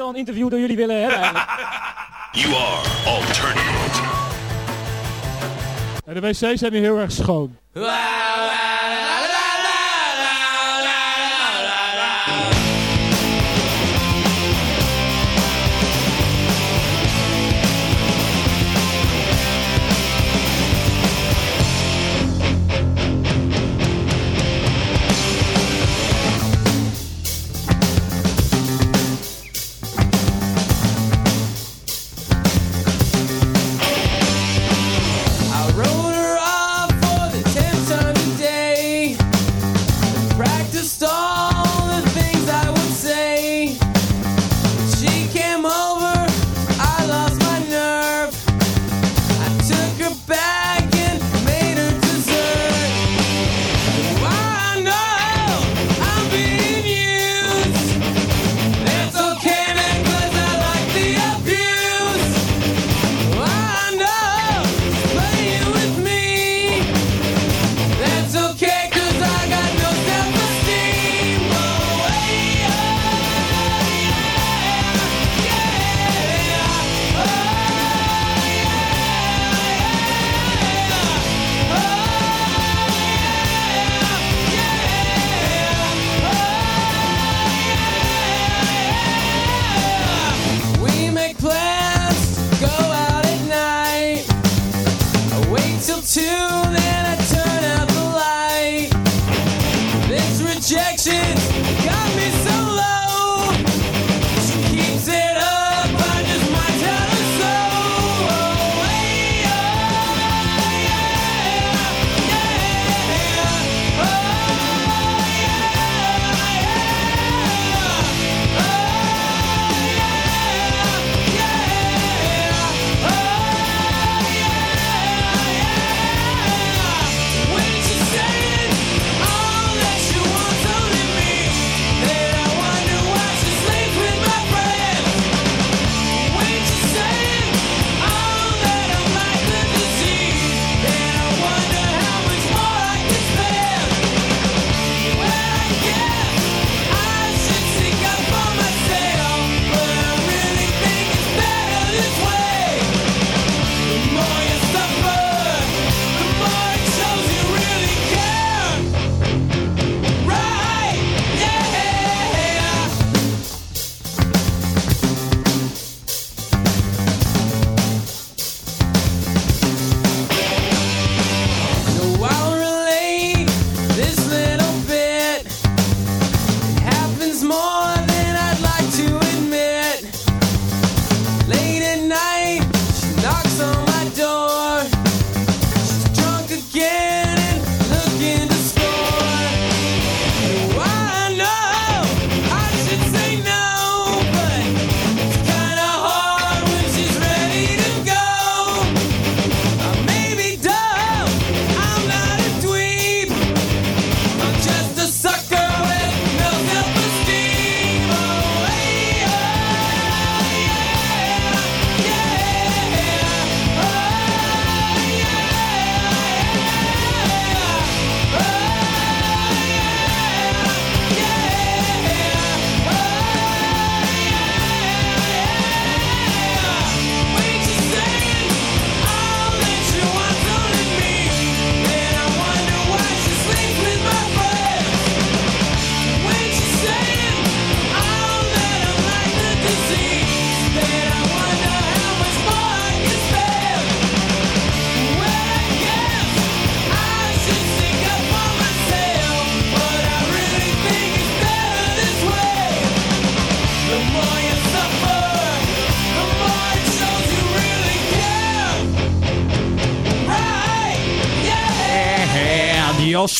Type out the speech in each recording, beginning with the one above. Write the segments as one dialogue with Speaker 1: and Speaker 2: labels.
Speaker 1: Altijd al een interview door jullie willen hebben eigenlijk.
Speaker 2: You are alternate.
Speaker 3: En de wc's zijn hier heel erg schoon.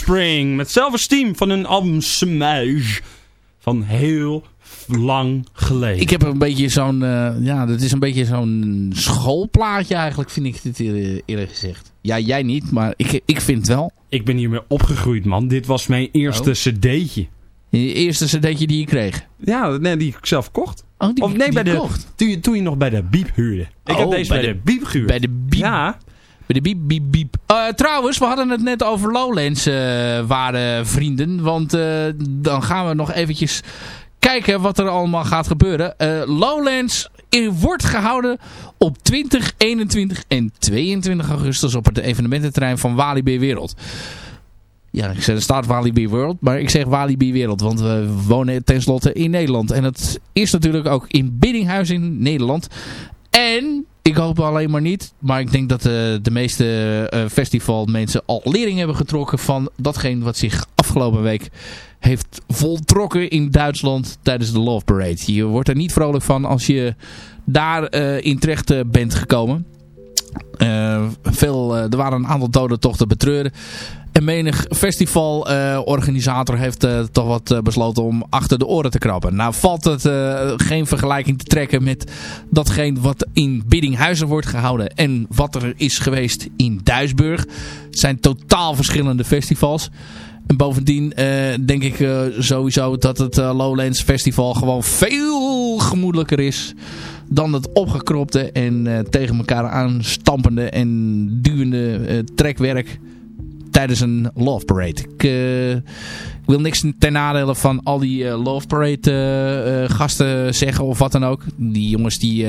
Speaker 4: Offspring met Self-Esteem van hun album Smudge. Van heel lang geleden.
Speaker 5: Ik heb een beetje zo'n, uh, ja, dat is een beetje zo'n schoolplaatje eigenlijk, vind ik dit eerlijk gezegd. Ja, jij niet, maar ik, ik vind het wel.
Speaker 4: Ik ben hiermee opgegroeid, man. Dit was mijn eerste oh. cd'tje.
Speaker 5: Je eerste cd'tje die je kreeg?
Speaker 4: Ja, nee, die ik zelf kocht.
Speaker 5: Oh, die,
Speaker 4: of nee,
Speaker 5: die
Speaker 4: bij de,
Speaker 5: kocht?
Speaker 4: Toen, je, toen je nog bij de Biep huurde. Ik
Speaker 5: oh,
Speaker 4: heb deze bij, bij de, de Biep gehuurd.
Speaker 5: Bij de Biep?
Speaker 4: Ja.
Speaker 5: Biep, biep, biep. Uh, trouwens, we hadden het net over Lowlands, uh, waarde vrienden. Want uh, dan gaan we nog eventjes kijken wat er allemaal gaat gebeuren. Lowlands wordt gehouden op 20, 21 en 22 augustus op het evenemententerrein van Walibi Wereld. Ja, ik zeg, er staat Walibi World, maar ik zeg Walibi Wereld, want we wonen tenslotte in Nederland. En het is natuurlijk ook in Biddinghuis in Nederland. En ik hoop alleen maar niet. Maar ik denk dat uh, de meeste uh, festivalmensen al lering hebben getrokken van datgene wat zich afgelopen week heeft voltrokken in Duitsland tijdens de Love Parade. Je wordt er niet vrolijk van als je daar uh, in terecht bent gekomen. veel, er waren een aantal doden toch te betreuren. En menig festivalorganisator uh, heeft uh, toch wat uh, besloten om achter de oren te krabben. Nou valt het geen vergelijking te trekken met datgene wat in Biddinghuizen wordt gehouden. En wat er is geweest in Duisburg. Het zijn totaal verschillende festivals. En bovendien denk ik sowieso dat het Lowlands Festival gewoon veel gemoedelijker is dan het opgekropte en tegen elkaar aanstampende en duwende trekwerk tijdens een Love Parade. Ik, uh, ik wil niks ten nadele van al die uh, Love Parade uh, gasten zeggen of wat dan ook. Die jongens die,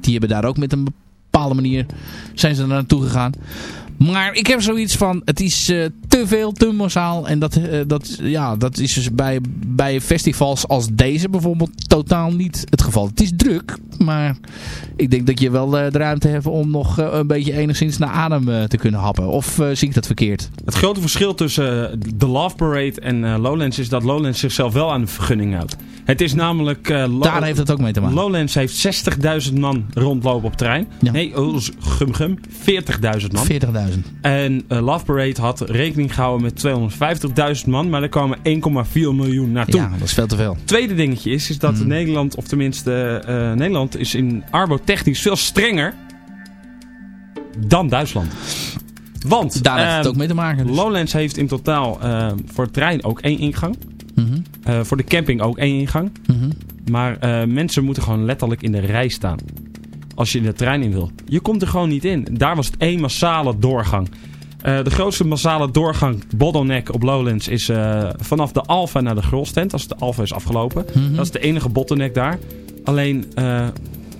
Speaker 5: die hebben daar ook met een bepaalde manier zijn ze naartoe gegaan. Maar ik heb zoiets van, het is uh, te veel, te massaal. En dat, uh, dat, ja, dat is dus bij, bij festivals als deze bijvoorbeeld totaal niet het geval. Het is druk, maar ik denk dat je wel uh, de ruimte hebt om nog een beetje enigszins naar adem te kunnen happen. Of zie ik dat verkeerd?
Speaker 4: Het grote verschil tussen de Love Parade en Lowlands is dat Lowlands zichzelf wel aan de vergunning houdt. Het is namelijk...
Speaker 5: Daar heeft het ook mee te maken.
Speaker 4: Lowlands heeft 60.000 man rondlopen op terrein. Ja. Nee, oh, gum gum, 40.000 man.
Speaker 5: 40.000.
Speaker 4: En uh, Love Parade had rekening gehouden met 250.000 man, maar er kwamen 1,4 miljoen naartoe.
Speaker 5: Ja, dat is veel te veel.
Speaker 4: Tweede dingetje is, is dat mm. Nederland, of tenminste uh, Nederland, is in arbotechnisch veel strenger dan Duitsland. Want
Speaker 5: daar heeft het ook mee te maken.
Speaker 4: Dus. Lowlands heeft in totaal uh, voor het trein ook één ingang. Mm -hmm. uh, voor de camping ook één ingang. Mm -hmm. Maar mensen moeten gewoon letterlijk in de rij staan als je in de trein in wil. Je komt er gewoon niet in. Daar was het één massale doorgang. Uh, de grootste massale doorgang, bottleneck op Lowlands, is uh, vanaf de Alfa naar de Grolstent. Als de Alfa is afgelopen. Mm -hmm. Dat is de enige bottleneck daar. Alleen, uh,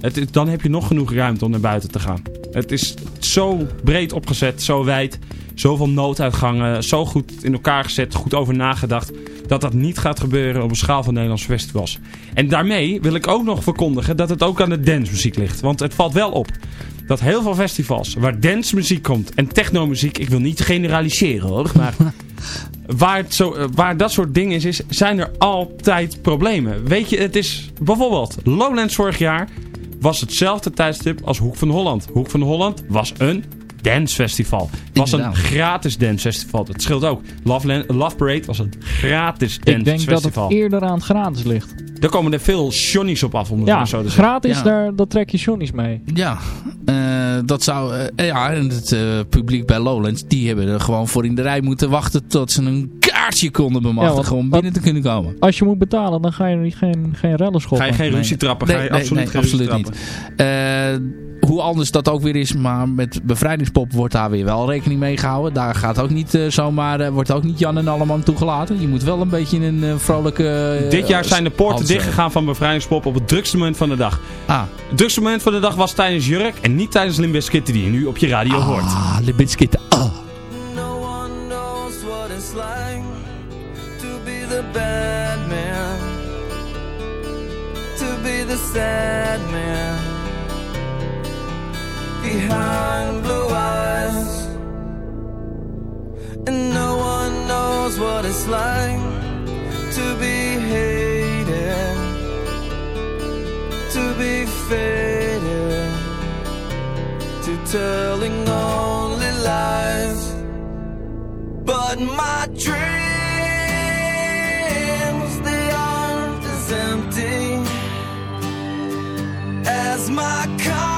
Speaker 4: het, dan heb je nog genoeg ruimte om naar buiten te gaan. Het is zo breed opgezet, zo wijd. Zoveel nooduitgangen, zo goed in elkaar gezet, goed over nagedacht. Dat dat niet gaat gebeuren op een schaal van Nederlandse festivals. En daarmee wil ik ook nog verkondigen dat het ook aan de dancemuziek ligt. Want het valt wel op dat heel veel festivals waar dancemuziek komt en technomuziek, ik wil niet generaliseren hoor, maar waar, het zo, waar dat soort dingen is, is, zijn er altijd problemen. Weet je, het is bijvoorbeeld Lowlands vorig jaar was hetzelfde tijdstip als Hoek van Holland. Hoek van Holland was een dancefestival. Het was een gratis dancefestival. Dat scheelt ook. Love, Love Parade was een gratis dancefestival.
Speaker 1: Ik denk dat het eerder aan het gratis ligt.
Speaker 4: Daar komen er veel shonnies op af, om
Speaker 1: ja,
Speaker 4: zo te
Speaker 1: gratis, ja. daar, dat trek je shonnies mee.
Speaker 5: Ja, uh, dat zou... Uh, ja, en het uh, publiek bij Lowlands, die hebben er gewoon voor in de rij moeten wachten tot ze een kaartje konden bemachtigen ja, om binnen te kunnen komen.
Speaker 1: Als je moet betalen, dan ga je niet geen, geen rellen schoppen.
Speaker 4: Ga je geen ruzie trappen? Nee, ga je nee, absoluut, nee, geen absoluut
Speaker 5: niet hoe anders dat ook weer is, maar met bevrijdingspop wordt daar weer wel rekening mee gehouden. Daar gaat ook niet uh, zomaar, uh, wordt ook niet Jan en Alleman toegelaten. Je moet wel een beetje een uh, vrolijke...
Speaker 4: Dit jaar zijn de poorten dichtgegaan van bevrijdingspop op het drukste moment van de dag.
Speaker 5: Ah.
Speaker 4: Het drukste moment van de dag was tijdens Jurk en niet tijdens Limbiskit die je nu op je radio
Speaker 5: ah,
Speaker 4: hoort.
Speaker 5: Ah, Limbiskit. Ah.
Speaker 3: No one knows what it's like to be the bad man. To be the sad man. Behind blue eyes. And no one knows what it's like to be hated, to be faded, to telling only lies. But my dreams, they aren't as empty as my conscience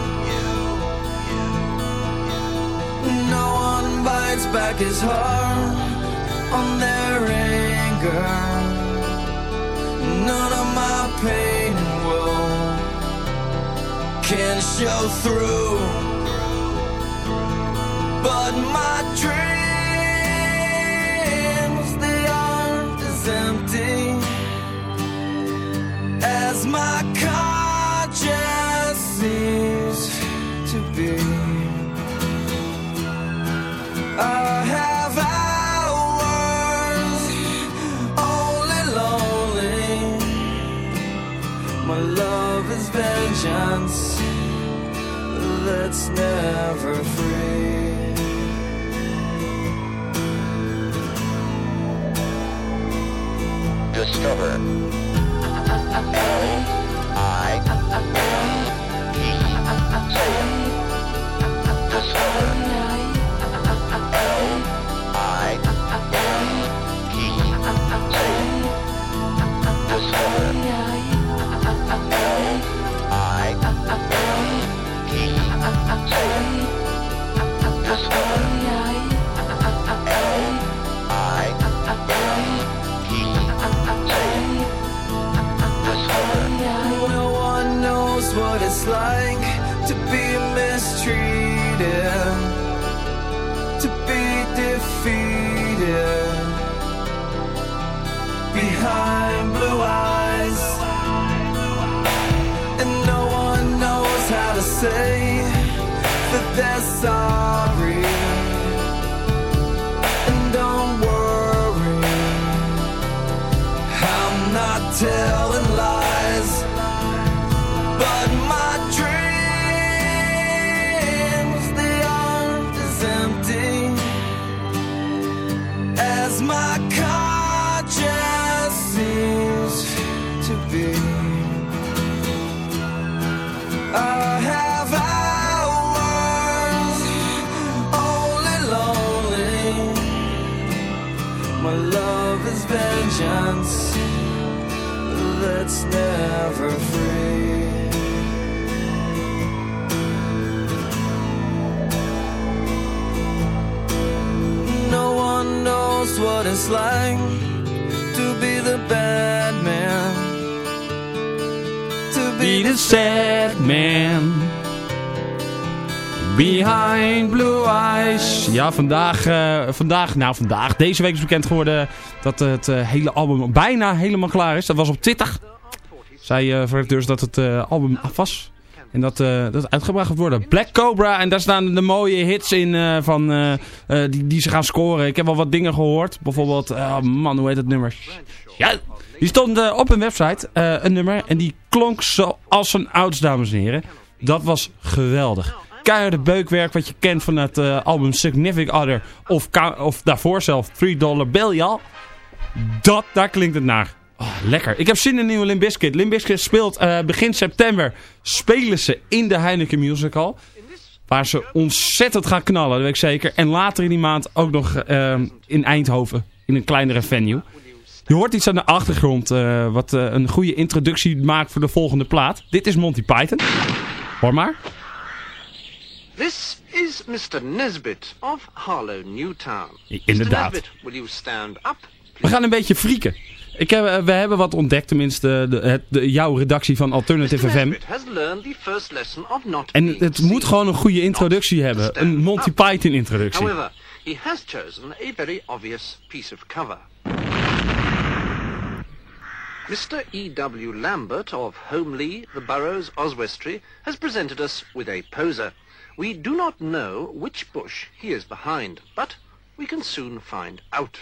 Speaker 3: Bites back his heart on their anger. None of my pain and woe can show through. But my dreams, they aren't as empty as my conscience is vengeance that's never free. No one knows what it's like to be the bad man. To
Speaker 4: Be the sad man. Behind blue eyes. Ja, vandaag, eh, vandaag, nou vandaag, deze week is bekend geworden dat het eh, hele album bijna helemaal klaar is. Dat was op Twitter. Zei uh, dus dat het album af was. En dat, dat uitgebracht gaat worden. Black Cobra. En daar staan de mooie hits in van, die, die ze gaan scoren. Ik heb wel wat dingen gehoord. Bijvoorbeeld, man, hoe heet het nummer? Ja, die stond op een website, een nummer. En die klonk zoals een ouds, dames en heren. Dat was geweldig. Keiharde beukwerk wat je kent van het eh, album Significant Other. Of, of daarvoor zelf 3 Dollar Bill. Dat, daar klinkt het naar. Oh, lekker. Ik heb zin in een nieuwe. Limp Bizkit speelt eh, begin september. Spelen ze in de Heineken Musical. Waar ze ontzettend gaan knallen, dat weet ik zeker. En later in die maand ook nog eh, in Eindhoven. In een kleinere venue. Je hoort iets aan de achtergrond. wat een goede introductie maakt voor de volgende plaat. Dit is Monty Python. Hoor maar.
Speaker 6: This is Mr. Nesbit of Harlow Newtown.
Speaker 4: Inderdaad.
Speaker 6: Mr. Nesbit, will you stand up?
Speaker 4: We gaan een beetje frieken. Ik heb, eh, we hebben wat ontdekt, tenminste de, het, de, jouw redactie van Alternative. FM.
Speaker 6: Nesbit has learned the first lesson of not
Speaker 4: En het moet gewoon een goede introductie hebben. Een Monty
Speaker 6: up.
Speaker 4: Python introductie.
Speaker 6: However, he has chosen a very obvious piece of cover. Mr. E.W. Lambert of Holmley, the Burrows, Oswestry, has presented us with a poser. We do not know which bush he is behind, but we can soon find out.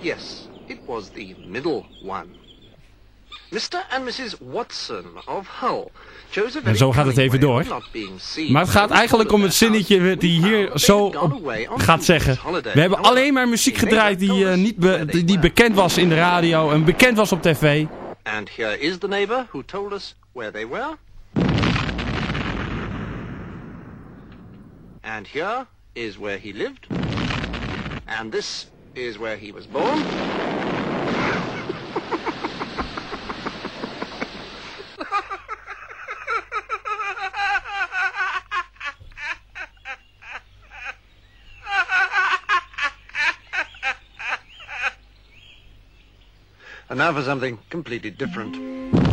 Speaker 6: Yes, it was the middle one. Mr. and Mrs. Watson of Hull
Speaker 4: En zo gaat het even door. Maar het gaat eigenlijk om het zinnetje die hier zo gaat zeggen. We hebben alleen maar muziek gedraaid die,
Speaker 6: us
Speaker 4: niet be- die, bekend was in de radio en bekend was op tv.
Speaker 6: And here is the neighbor who told us where they were. And here is where he lived. And this is where he was born. And now for something completely different.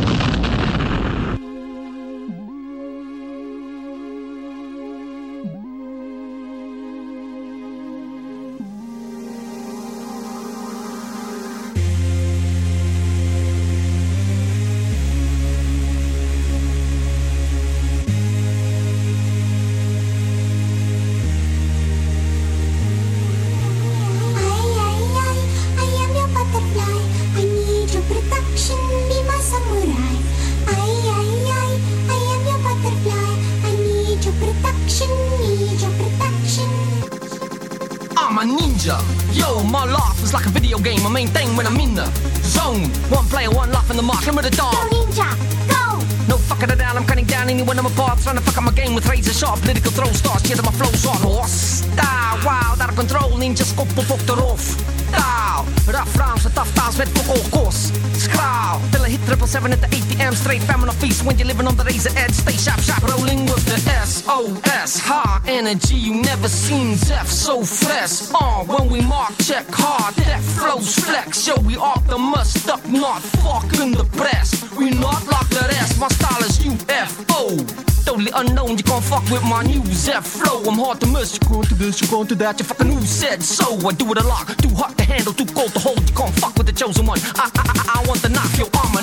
Speaker 7: Anyone I'm apart. Trying to fuck up my game with razor sharp political throw stars. Shit, my flow's on horse. Style, wild, out of control. Ninja skop op op erop. Style, rough rounds tough times met kost. Till I hit triple seven at the ATM. Straight feminine feast when you're living on the razor edge. Stay sharp, sharp, rolling with the SOS. High energy, you never seen Zeph so fresh. Uh, when we mark check hard, that flows flex. Yo, we optimus, stuck not fucking the press. We not like the rest, my style is UFO. Totally unknown, you can't fuck with my new Zeph flow. I'm hard to miss, you going to this, you going to that. You fucking who said so? I do it a lot, too hot to handle, too cold to hold. You can't fuck with the chosen one. I, I, I, I want to knock your arm a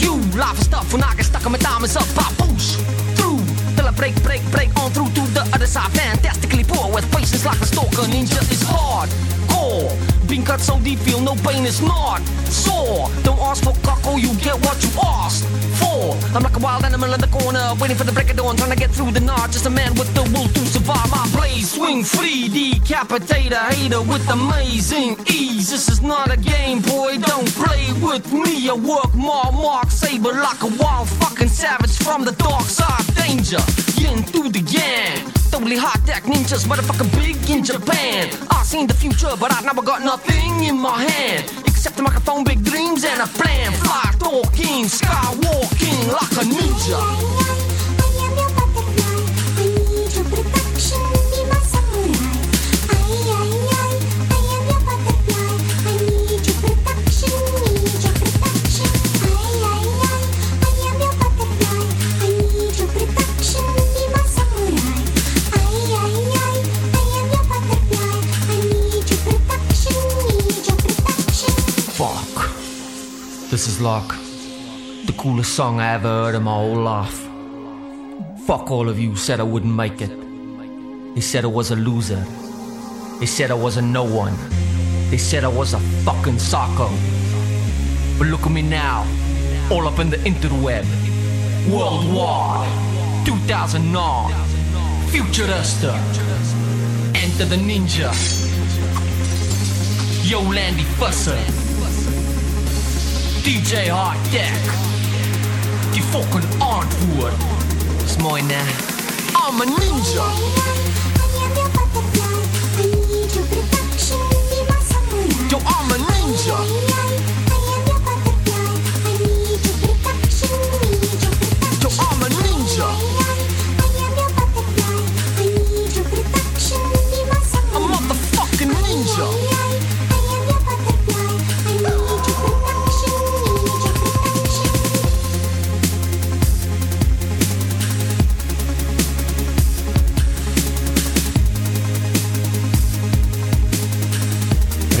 Speaker 7: You live stuff when I get stuck on my diamonds up, I push through. Till I break, break, break on through to the other side. Fantastically poor with patience like a stalker. Ninja is hard, core. Being cut so deep, feel no pain is not sore. Don't ask for cockle, you get what you asked for. I'm like a wild animal in the corner, waiting for the break of dawn, trying to get through the night. Just a man with the will to survive. My blaze swing free, decapitate a hater with amazing ease. This is not a game, boy, don't play with me. I work more, mark saber like a wild fucking savage from the dark side. Danger, yin through the yang. Totally hot tech ninjas, motherfucking big in Japan. I seen the future, but I never got nothing in my hand. Except a microphone, big dreams, and a plan. Fly talking, skywalking like a ninja. Like the coolest song I ever heard in my whole life. Fuck all of you said I wouldn't make it. They said I was a loser. They said I was a no one. They said I was a fucking psycho. But look at me now, all up in the interweb. World Worldwide, 2009, Futurista. Enter the ninja. Yo, Landy Fusser. DJ Hard Deck. Die fucking antwoord is mooi, ne? I'm a ninja. Yo, I'm a ninja.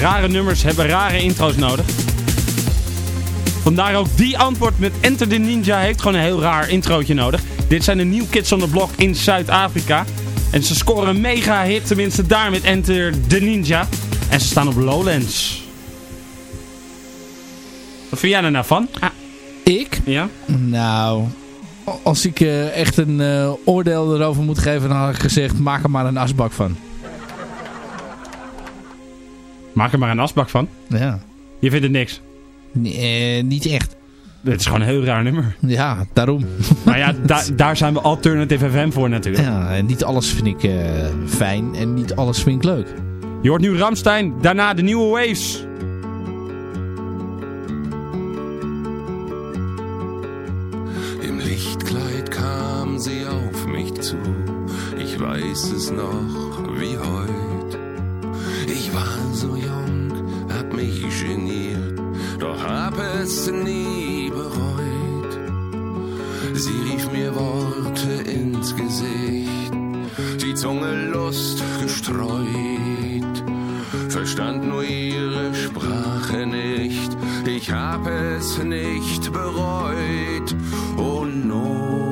Speaker 4: Rare nummers hebben rare intro's nodig. Vandaar ook die antwoord met Enter the Ninja heeft gewoon een heel raar introotje nodig. Dit zijn de New Kids on the Block in Zuid-Afrika. En ze scoren een mega hit, tenminste daar met Enter the Ninja. En ze staan op Lowlands. Wat vind jij er nou van? Ah,
Speaker 5: Ik?
Speaker 4: ja?
Speaker 5: Nou, als ik eh, echt een eh, oordeel erover moet geven, dan had ik gezegd, maak er maar een asbak van.
Speaker 4: Maak er maar een asbak van.
Speaker 5: Ja.
Speaker 4: Je vindt het niks.
Speaker 5: Nee, eh, niet echt.
Speaker 4: Het is gewoon een heel raar nummer.
Speaker 5: Ja, daarom.
Speaker 4: Maar ja, da- daar zijn we Alternative FM voor natuurlijk.
Speaker 5: Ja, en niet alles vind ik eh, fijn en niet alles vind ik leuk.
Speaker 4: Je hoort nu Ramstein, daarna de nieuwe Waves.
Speaker 8: Im Lichtkleid kam sie auf mich zu. Ich weiß es noch wie heut. War so jung, hab mich geniert, doch hab es nie bereut. Sie rief mir Worte ins Gesicht, die Zunge Lust gestreut. Verstand nur ihre Sprache nicht, ich hab es nicht bereut. Oh no,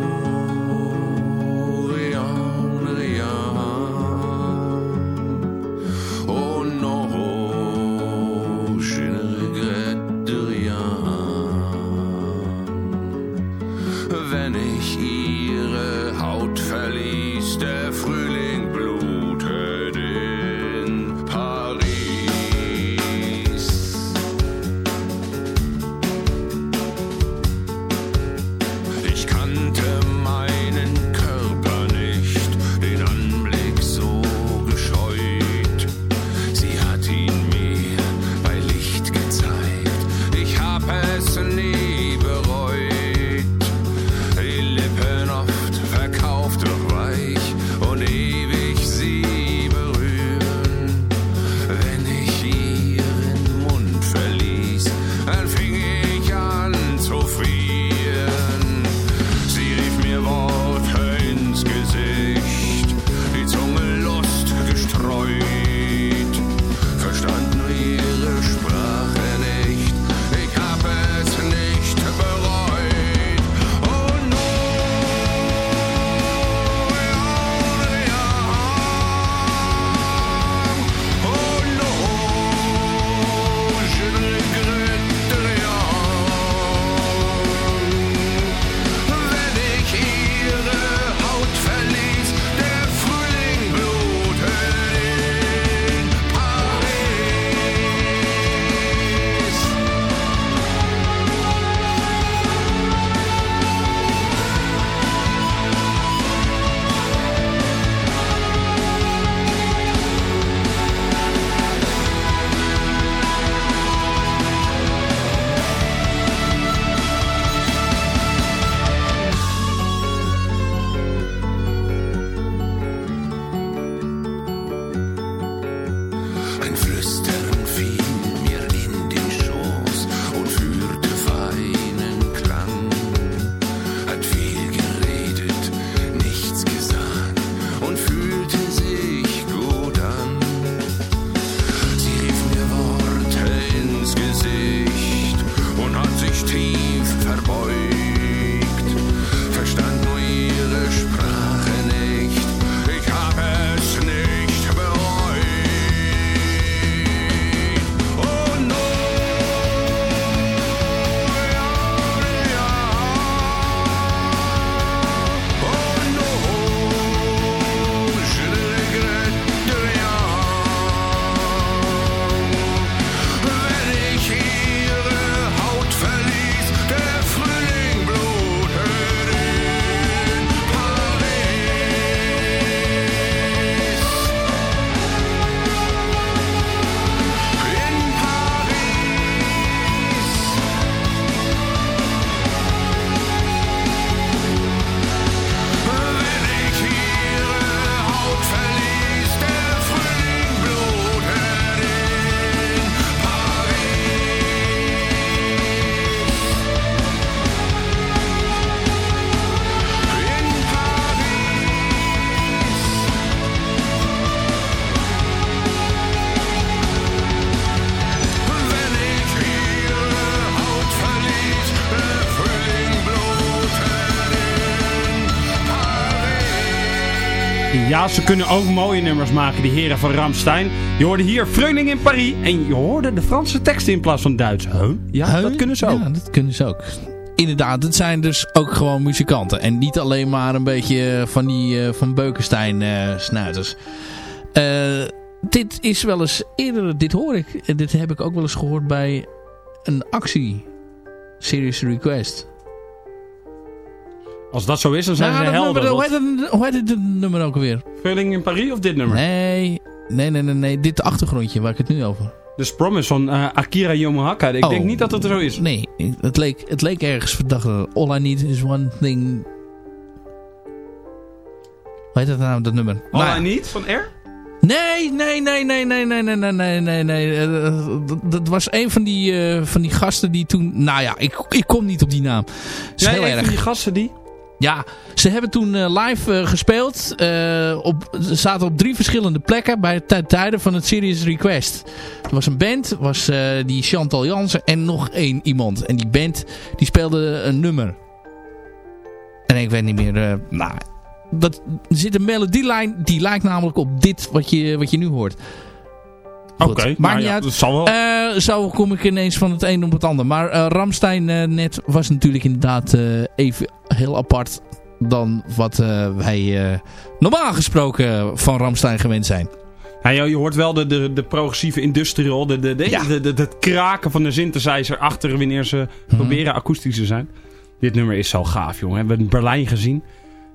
Speaker 4: Ja, ze kunnen ook mooie nummers maken, die heren van Ramstein. Je hoorde hier Freuning in Paris en je hoorde de Franse teksten in plaats van Duits. Huh? Ja,
Speaker 5: Huh?
Speaker 4: dat kunnen ze ook.
Speaker 5: Ja, dat kunnen ze ook. Inderdaad, het zijn dus ook gewoon muzikanten. En niet alleen maar een beetje van die eh, van Beukenstein eh, snuiters. Eh, dit is wel eens eerder, dit hoor ik. en Dit heb ik ook wel eens gehoord bij een actie. Serious Request.
Speaker 4: Als dat zo is, dan zijn
Speaker 5: Nou,
Speaker 4: ze helder.
Speaker 5: nummer, hoe, heet het, hoe heet het nummer ook alweer?
Speaker 4: Freuning in Paris of dit nummer?
Speaker 5: Nee, nee, nee, nee, nee. Dit achtergrondje waar ik het nu over.
Speaker 4: The Promise van eh, Akira Yamaoka. Ik
Speaker 5: Oh.
Speaker 4: denk niet dat het zo is.
Speaker 5: Nee, het leek, het leek ergens verdacht. All I need is one thing. Hoe heet dat nou, dat nummer?
Speaker 4: All
Speaker 5: Nou,
Speaker 4: I Need van R?
Speaker 5: Nee, nee, nee, nee, nee, nee, nee, nee, nee, nee, nee. Eh, dat- Dat was een van die, eh, van die gasten die toen... Nou ja, ik, ik kom niet op die naam. Is
Speaker 4: Ja,
Speaker 5: heel erg.
Speaker 4: van die gasten die...
Speaker 5: Ja, ze hebben toen eh, live eh, gespeeld. eh, op, ze zaten op drie verschillende plekken bij ten tijde van het Serious Request. Er was een band, was die Chantal Jansen en nog één iemand. En die band die speelde een nummer. En ik weet niet meer... nou, dat, er zit een melodielijn die lijkt namelijk op dit wat je, wat je nu hoort.
Speaker 4: Oké,
Speaker 5: maakt
Speaker 4: nou
Speaker 5: niet
Speaker 4: ja,
Speaker 5: uit.
Speaker 4: dat zal wel.
Speaker 5: Eh, zo kom ik ineens van het een op het ander. Maar eh, Ramstein eh, net was natuurlijk inderdaad even heel apart dan wat wij normaal gesproken van Ramstein gewend zijn.
Speaker 4: Ja, je, hoort wel de, de, de progressieve industrial, de, de, de,
Speaker 5: Ja.
Speaker 4: de, de- het kraken van de synthesizer achter wanneer ze
Speaker 5: Mhm.
Speaker 4: proberen akoestisch te zijn. Dit nummer is zo gaaf, jongen. We hebben in Berlijn gezien.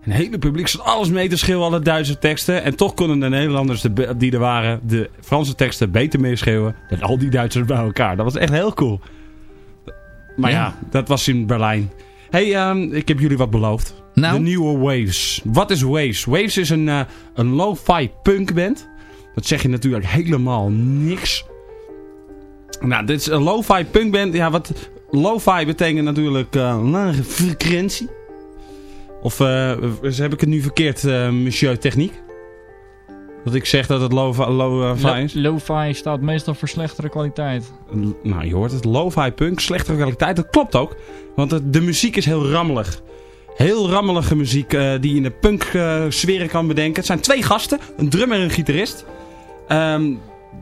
Speaker 4: Een hele publiek zat alles mee te schreeuwen, alle Duitse teksten. En toch konden de Nederlanders de, die er waren, de Franse teksten beter meeschreeuwen dan al die Duitsers bij elkaar. Dat was echt heel cool. Maar ja,
Speaker 5: Ja.
Speaker 4: dat was in Berlijn. hey, ehm, ik heb jullie wat beloofd.
Speaker 5: Nou?
Speaker 4: De nieuwe Waves. Wat is Waves? Waves is een, eh, een lo-fi punkband. Dat zeg je natuurlijk helemaal niks. Nou, dit is een lo-fi punkband. Ja, wat lo-fi betekent natuurlijk eh, lage frequentie. Of eh, heb ik het nu verkeerd, eh, monsieur techniek? Dat ik zeg dat het lo-fi lo-fi is?
Speaker 9: Lo- Lo-fi staat meestal voor slechtere kwaliteit.
Speaker 4: Nou, je hoort het. Lo-fi punk, slechtere kwaliteit. Dat klopt ook. Want het- de muziek is heel rammelig. Heel rammelige muziek eh, die je in de punk sferen kan bedenken. Het zijn twee gasten. Een drummer en een gitarist.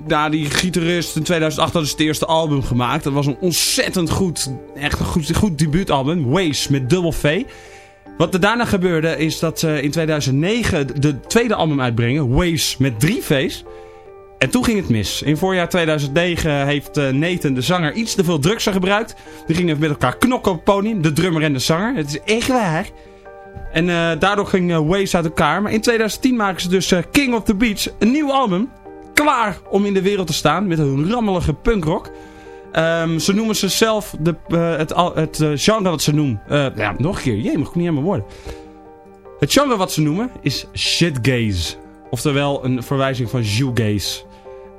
Speaker 4: Nou, die gitarist in 2008 had dus het eerste album gemaakt. Dat was een ontzettend goed, echt een goed, goed debuutalbum. Waves met dubbel V. Wat er daarna gebeurde is dat ze in 2009 de tweede album uitbrengen. Waves met drie V's. En toen ging het mis. In voorjaar 2009 heeft eh, Nathan, de zanger, iets te veel drugs gebruikt. Die gingen met elkaar knokken op het. De drummer en de zanger. Het is echt waar. En eh, daardoor ging eh, Waves uit elkaar. Maar in 2010 maken ze dus King of the Beach. Een nieuw album. Klaar om in de wereld te staan. Met een rammelige punkrock. Ehm, ze noemen zichzelf de, eh, het, het eh, genre wat ze noemen. ja, nog een keer. Jee, mag ik niet mijn woorden. Het genre wat ze noemen is shitgaze. Oftewel een verwijzing van shoegaze.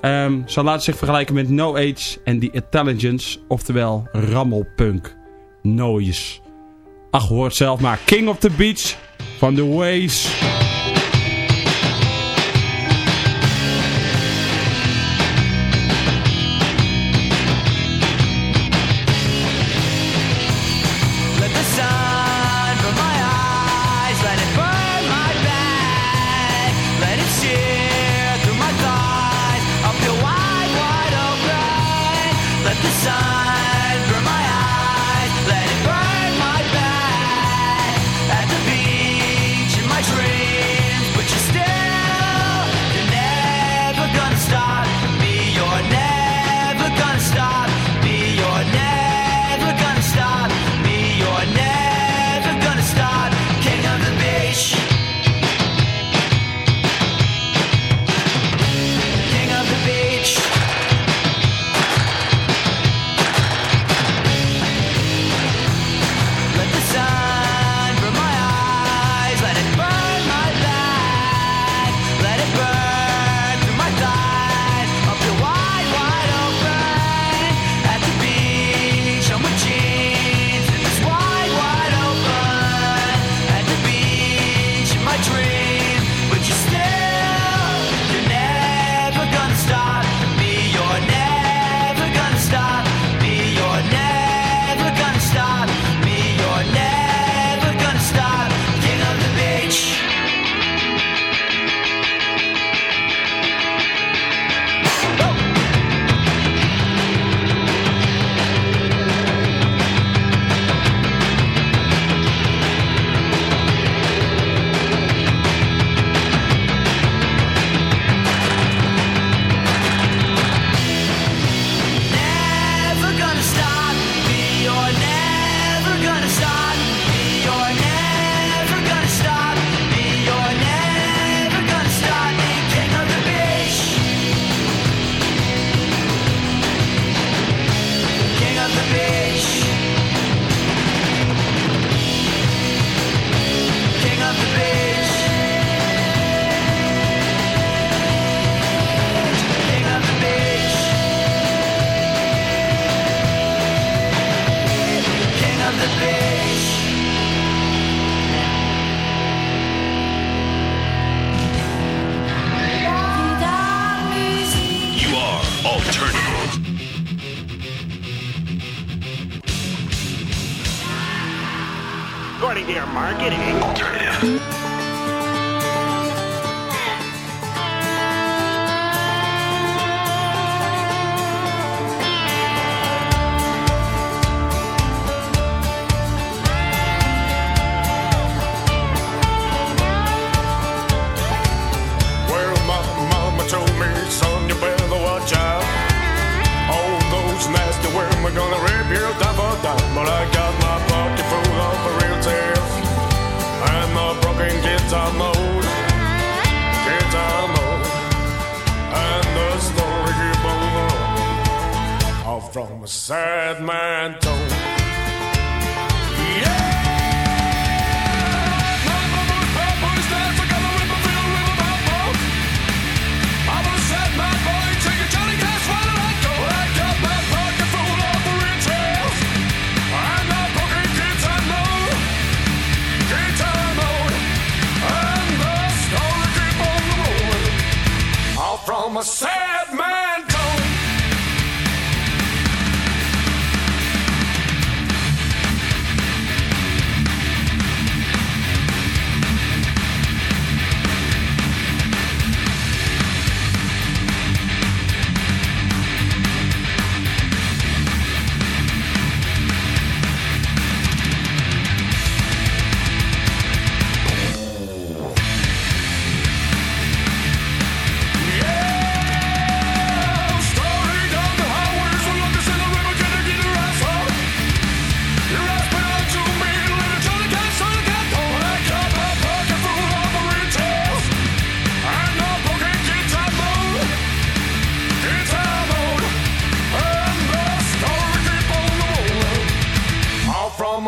Speaker 4: Ehm ze laten zich vergelijken met No Age en The Intelligence. Oftewel rammelpunk. Noise. Ach, hoor het zelf maar. King of the Beach van The Waves.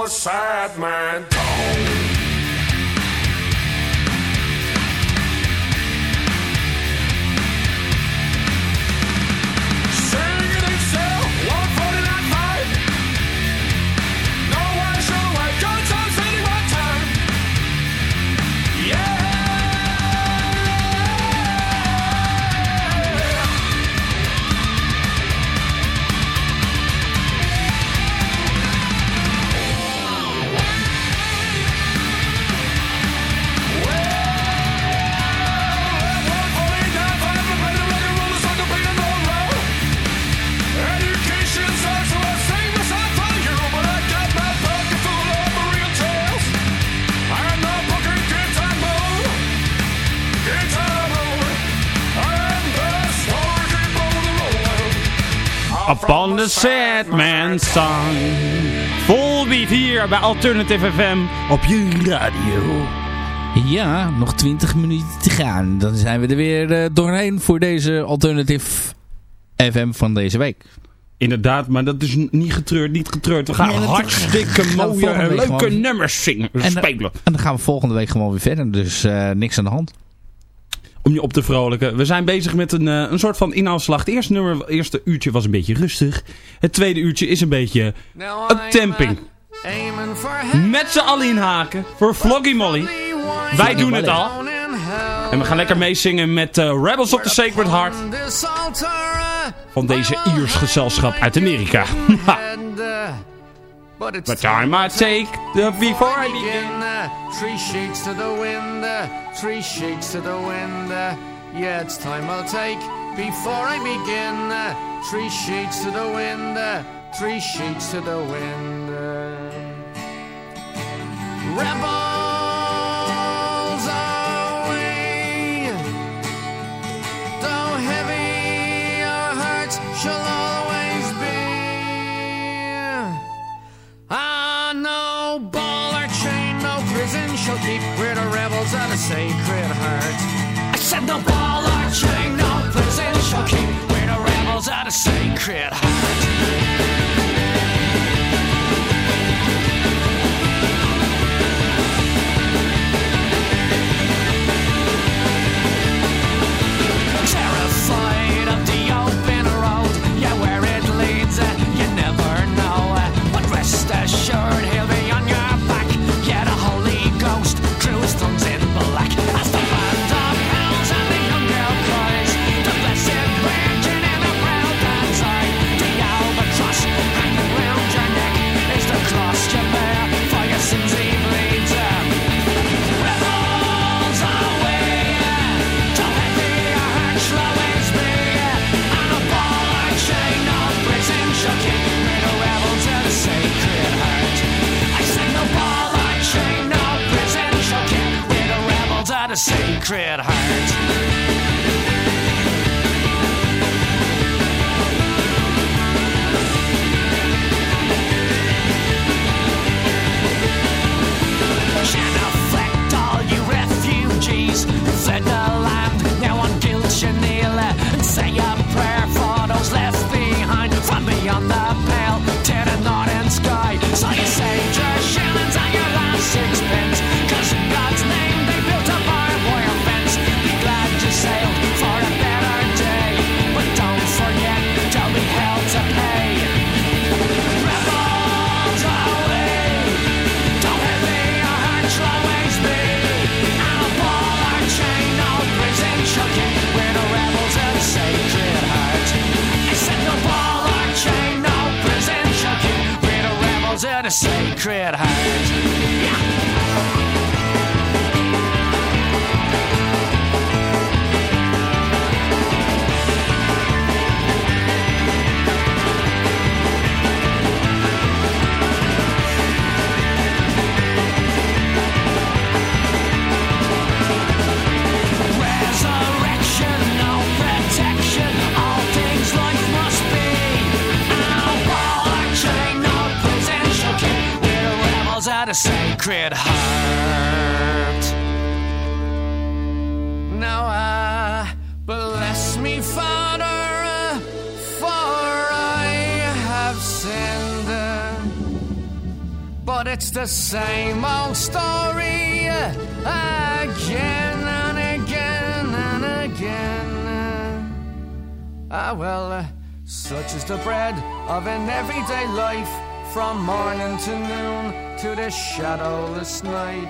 Speaker 3: From
Speaker 10: a sad the
Speaker 4: Sad Man Song. Vol beat hier bij Alternative FM op je radio.
Speaker 5: Ja, nog 20 minuten te gaan. Dan zijn we er weer eh, doorheen voor deze Alternative FM van deze week.
Speaker 4: Inderdaad, maar dat is niet getreurd, niet getreurd. We gaan
Speaker 5: Nee,
Speaker 4: hartstikke
Speaker 5: gaan we
Speaker 4: mooie en leuke nummers zingen,
Speaker 5: En,
Speaker 4: spelen.
Speaker 5: en dan gaan we volgende week gewoon weer verder. Dus eh, niks aan de hand.
Speaker 4: Om je op te vrolijken. We zijn bezig met een, eh, een soort van inhaalslag. Het eerste, nummer, het eerste uurtje was een beetje rustig. Het tweede uurtje is een beetje een temping. Met z'n allen inhaken voor Floggy Molly. Wij doen het al. En we gaan lekker meezingen met eh, Rebels of the Sacred Heart.
Speaker 3: altar.
Speaker 4: Van deze Iers gezelschap uit Amerika.
Speaker 3: But it's
Speaker 4: But time I take the, before I begin.
Speaker 3: begin. Three sheets to the wind. Three sheets to the wind. Yeah, it's time I'll take before I begin. Three sheets to the wind. Three sheets to the wind. Sacred Sacred Heart. You fled the land now on guilt Chanel and say a prayer for those left behind from beyond the of an everyday life from morning to noon to the shadowless night.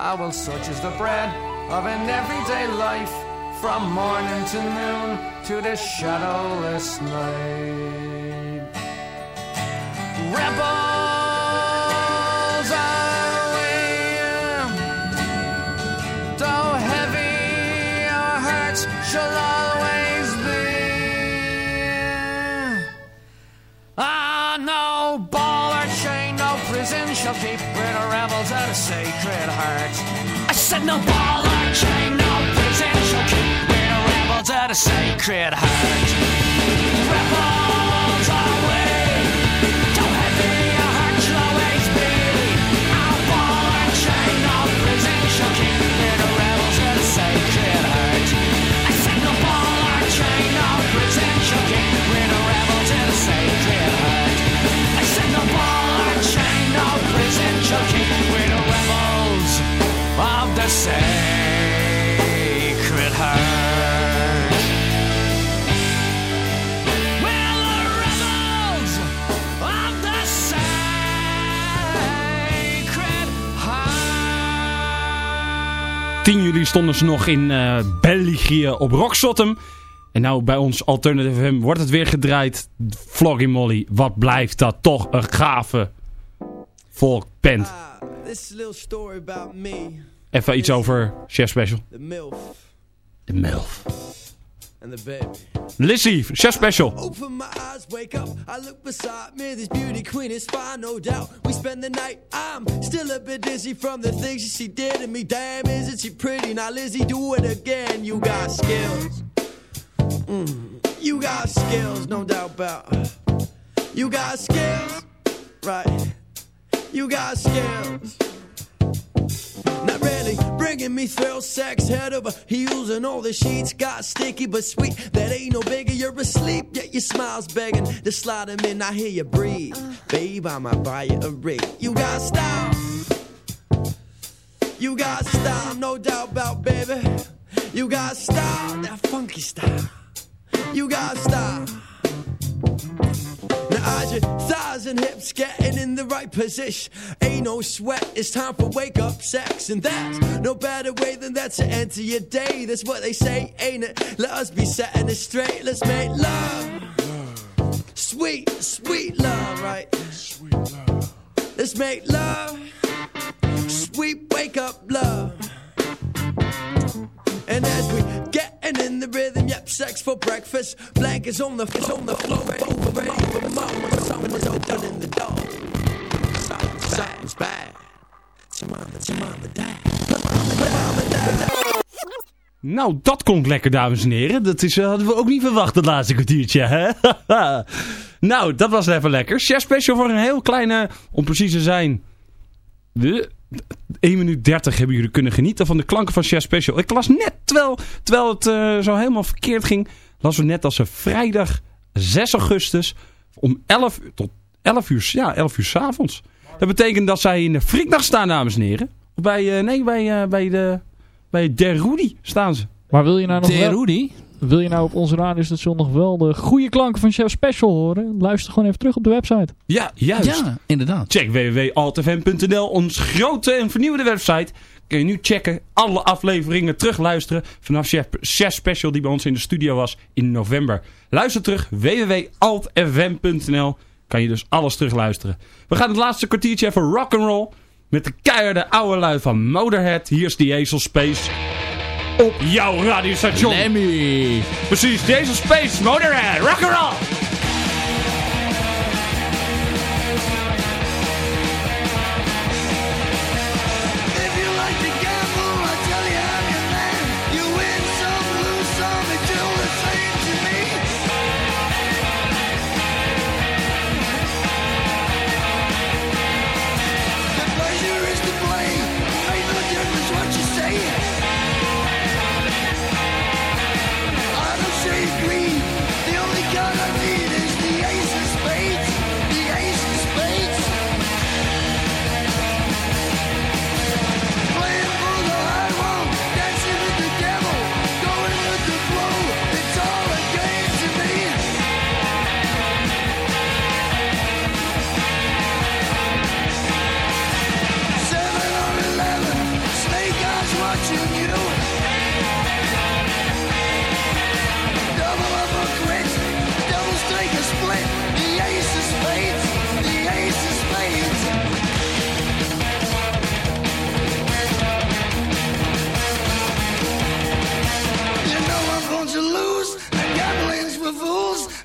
Speaker 3: Ah, will such is the bread of an everyday life from morning to noon to the shadowless night. Rebels we, though heavy our hearts shall prison shall keep we're the rebels of the sacred heart. I said no ball or chain, no prison shall keep we're the rebels of the sacred heart. Rebels heart.
Speaker 4: 10 juli stonden ze nog in eh, België op Rocksotum. En nou bij ons Alternative FM wordt het weer gedraaid. Floggy Molly, wat blijft dat toch een gave volkband.
Speaker 11: Ah, this is a little story about me,
Speaker 4: Even iets over Chef Special.
Speaker 11: the MILF,
Speaker 4: De MILF.
Speaker 11: and the baby.
Speaker 4: Lizzie, Chef Special.
Speaker 11: Open my eyes, wake up. I look beside me. This beauty queen is fine, no doubt. We spend the night. I'm still a bit dizzy from the things she did to me. Damn, isn't she pretty? Now, Lizzie, do it again. You got skills. Mm, you got skills, no doubt about. You got skills, right? You got skills. Not really bringing me thrill, sex head over heels, and all the sheets got sticky but sweet. That ain't no bigger, you're asleep, yet your smile's begging to slide 'em in. I hear you breathe, babe. I might buy you a ring. You got style, you got style, no doubt about, baby. You got style, that funky style. You got style. Eyes your thighs and hips getting in the right position. Ain't no sweat, it's time for wake up sex. And that's no better way than that to enter your day. That's what they say, ain't it? Let us be setting it straight. Let's make love. Sweet, sweet love, right? Let's make love. Sweet wake up love. And as we getting in the rhythm, yep, sex for breakfast. Blankets on the on the floor, ready for ready for mama. Open in the door. Something's bad. Your mama, your mama mama died.
Speaker 4: Nou, dat klonk lekker, dames en heren. Dat is, eh, hadden we ook niet verwacht, het laatste kwartiertje. Hè? nou, dat was even lekker. Chef Special voor een heel kleine, om precies te zijn... De 1 minuut 30 hebben jullie kunnen genieten van de klanken van Chef Special. Ik las net, terwijl, terwijl het eh, zo helemaal verkeerd ging... las we net als een vrijdag 6 augustus om 11 uur tot 11 uur, ja, 11 uur 's avonds. Dat betekent dat zij in de Friekdag staan, dames en heren. Of bij, eh, nee, bij, eh, bij, de, bij Der Rudy staan ze.
Speaker 9: Maar wil je nou nog
Speaker 5: De
Speaker 9: wel,
Speaker 5: Rudy?
Speaker 9: Wil je nou op onze radiostation nog wel de goede klanken van Chef Special horen? Luister gewoon even terug op de website.
Speaker 4: Ja, juist.
Speaker 5: Ja, inderdaad.
Speaker 4: Check www.altfm.nl, ons grote en vernieuwde website. Kun je nu checken, alle afleveringen terugluisteren vanaf Chef, Chef Special die bij ons in de studio was in november. Luister terug, www.altfm.nl. Kan je dus alles terugluisteren. We gaan het laatste kwartiertje even rock'n'roll met de keiharde oude lui van Motorhead. Hier is die Hazel Space op jouw radiostation.
Speaker 5: Lemmy.
Speaker 4: Precies, die Hazel Space, Motorhead, rock'n'roll!
Speaker 12: If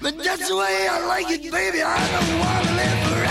Speaker 12: But that's the way I like it, baby. I don't want to live forever.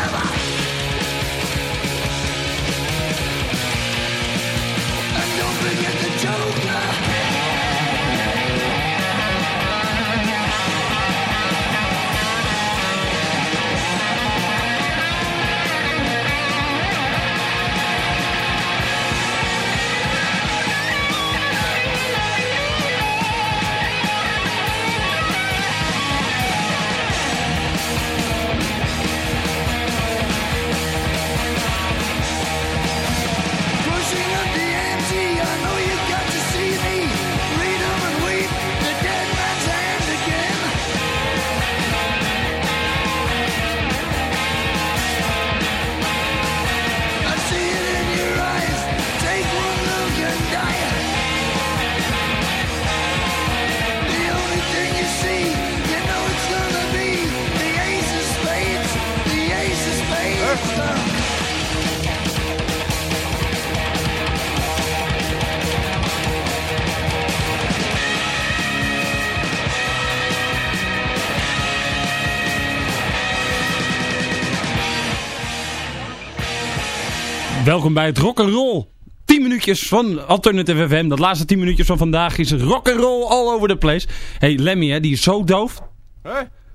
Speaker 4: Welkom bij het Rock'n'Roll. 10 minuutjes van Alternative FM. Dat laatste 10 minuutjes van vandaag is rock'n'roll all over the place. hey, Lemmy, hè, die is zo doof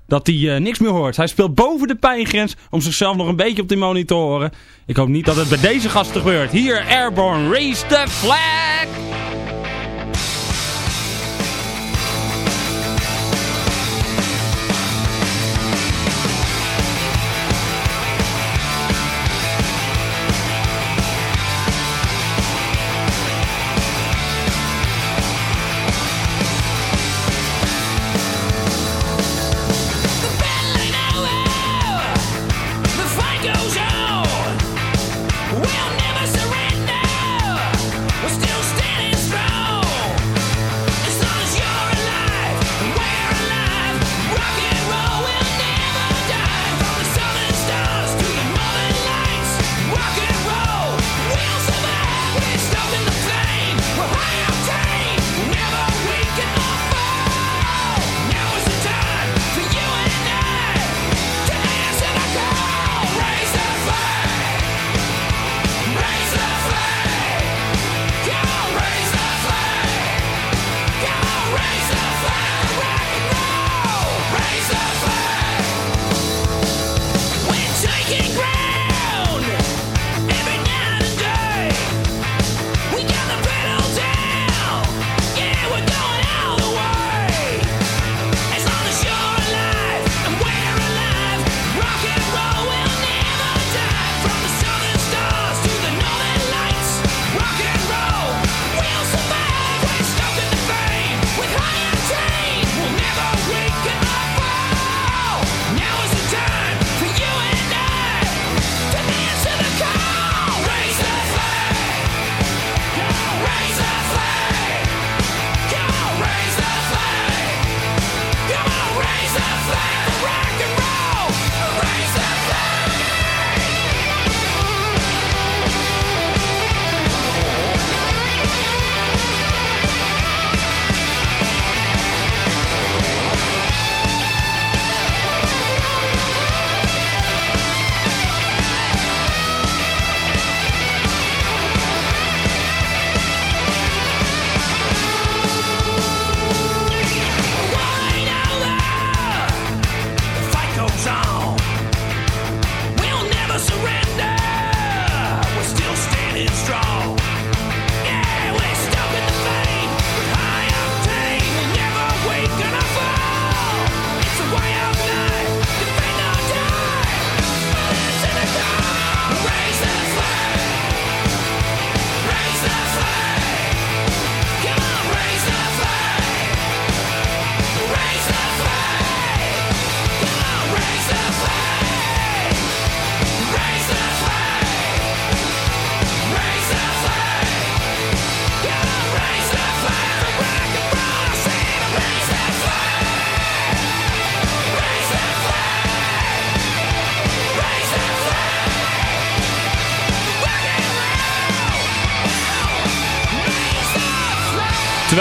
Speaker 4: dat hij eh, niks meer hoort. Hij speelt boven de pijngrens om zichzelf nog een beetje op die monitor te horen. Ik hoop niet dat het bij deze gasten gebeurt. Hier, Airborne, raise the flag!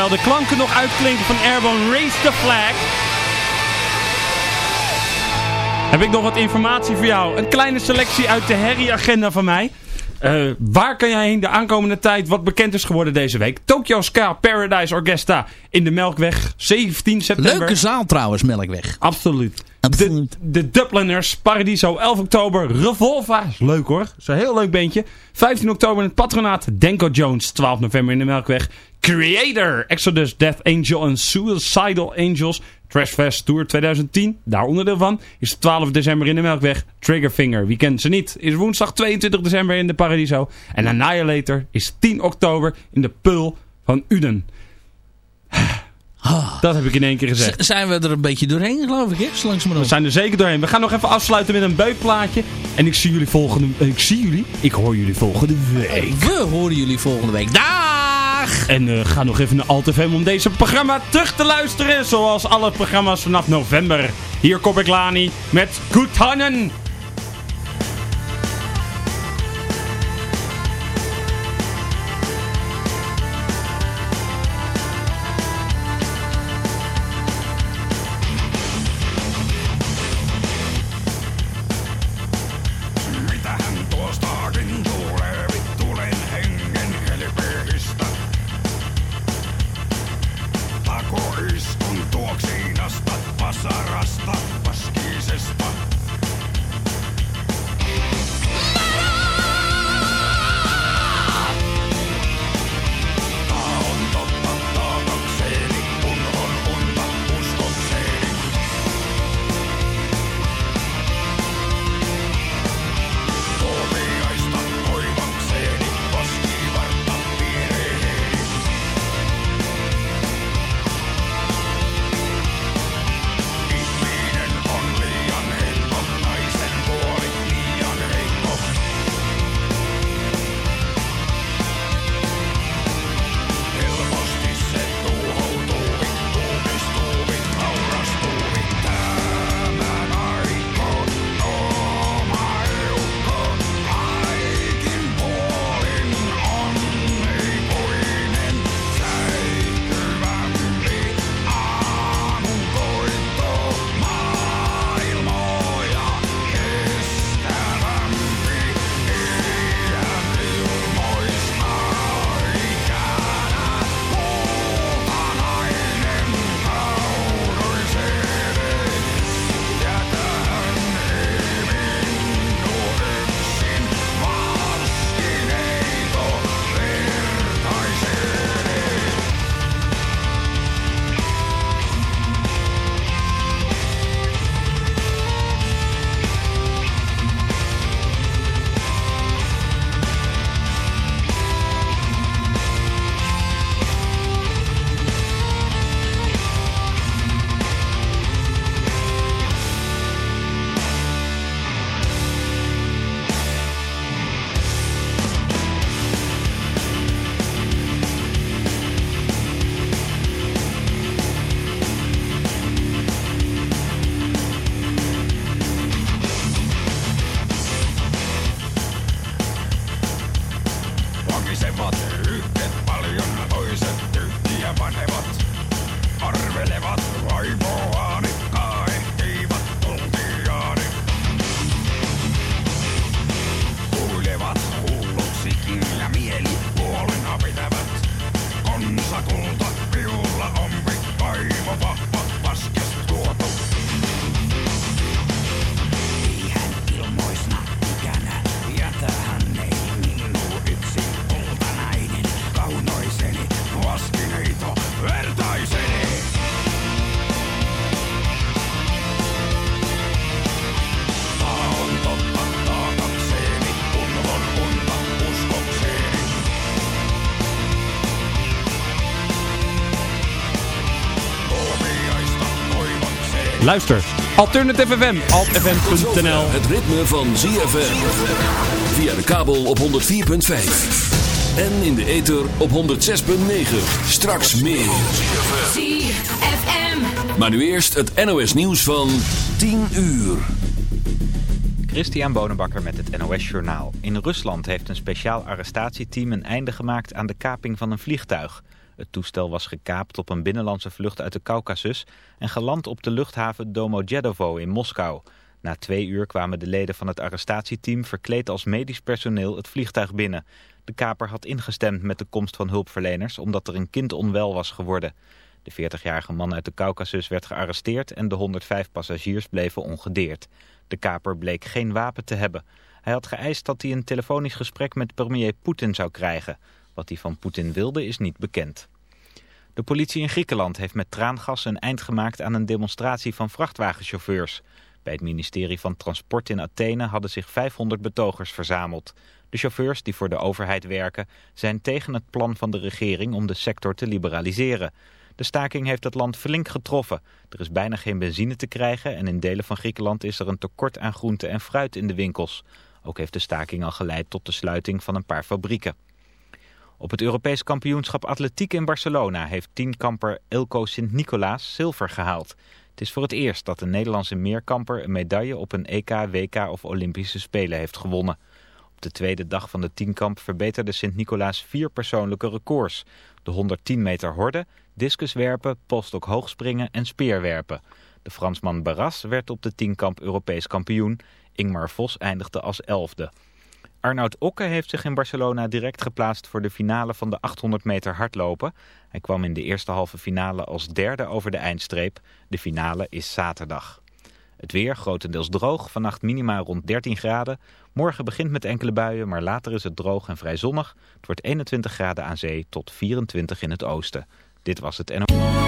Speaker 4: Terwijl de klanken nog uitklinken van Airborne Raise the Flag... heb ik nog wat informatie voor jou. Een kleine selectie uit de herrie-agenda van mij. Eh, waar kan jij heen de aankomende tijd wat bekend is geworden deze week? Tokyo Ska Paradise Orchestra in de Melkweg, 17 september.
Speaker 5: Leuke zaal trouwens, Melkweg.
Speaker 4: Absoluut. De, de Dubliners, Paradiso, 11 oktober, Revolva. Is leuk hoor. Is een heel leuk beentje. 15 oktober in het patronaat. Denko Jones, 12 november in de Melkweg. Creator, Exodus, Death Angel en Suicidal Angels. Trashfest Tour 2010, daar onderdeel van, is 12 december in de Melkweg. Triggerfinger, wie kent ze niet, is woensdag 22 december in de Paradiso. En Annihilator is 10 oktober in de Pul van Uden. Dat heb ik in één keer gezegd.
Speaker 5: Z- zijn we er een beetje doorheen, geloof ik, hè?
Speaker 4: We zijn er zeker doorheen. We gaan nog even afsluiten met een beukplaatje. En ik zie jullie volgende... eh, Ik zie jullie. Ik hoor jullie volgende week.
Speaker 5: We horen jullie volgende week. Dag!
Speaker 4: En eh, ga nog even naar AltFM om deze programma terug te luisteren. Zoals alle programma's vanaf november. Hier kom ik Lani met.
Speaker 13: Mitähän
Speaker 4: Luister. Alternative FM. Altfm.nl
Speaker 2: Het ritme van ZFM. Via de kabel op 104.5. En in de ether op 106.9. Straks meer.
Speaker 14: ZFM.
Speaker 2: Maar nu eerst het NOS nieuws van 10 uur.
Speaker 15: Christian Bonenbakker met het NOS Journaal. In Rusland heeft een speciaal arrestatieteam een einde gemaakt aan de kaping van een vliegtuig. Het toestel was gekaapt op een binnenlandse vlucht uit de Caucasus en geland op de luchthaven Domodedovo in Moskou. Na twee uur kwamen de leden van het arrestatieteam verkleed als medisch personeel het vliegtuig binnen. De kaper had ingestemd met de komst van hulpverleners omdat er een kind onwel was geworden. De 40-jarige man uit de Caucasus werd gearresteerd en de 105 passagiers bleven ongedeerd. De kaper bleek geen wapen te hebben. Hij had geëist dat hij een telefonisch gesprek met premier Poetin zou krijgen. Wat hij van Poetin wilde is niet bekend. De politie in Griekenland heeft met traangas een eind gemaakt aan een demonstratie van vrachtwagenchauffeurs. Bij het ministerie van Transport in Athene hadden zich 500 betogers verzameld. De chauffeurs die voor de overheid werken zijn tegen het plan van de regering om de sector te liberaliseren. De staking heeft het land flink getroffen. Er is bijna geen benzine te krijgen en in delen van Griekenland is er een tekort aan groente en fruit in de winkels. Ook heeft de staking al geleid tot de sluiting van een paar fabrieken. Op het Europees kampioenschap atletiek in Barcelona heeft tienkamper Ilko Sint-Nicolaas zilver gehaald. Het is voor het eerst dat een Nederlandse meerkamper een medaille op een EK, WK of Olympische Spelen heeft gewonnen. Op de tweede dag van de tienkamp verbeterde Sint-Nicolaas vier persoonlijke records. De 110 meter horde, discuswerpen, polstok hoogspringen en speerwerpen. De Fransman Barras werd op de tienkamp Europees kampioen. Ingmar Vos eindigde als elfde. Arnoud Okke heeft zich in Barcelona direct geplaatst voor de finale van de 800 meter hardlopen. Hij kwam in de eerste halve finale als derde over de eindstreep. De finale is zaterdag. Het weer grotendeels droog, vannacht minima rond 13 graden. Morgen begint met enkele buien, maar later is het droog en vrij zonnig. Het wordt 21 graden aan zee tot 24 in het oosten. Dit was het NO.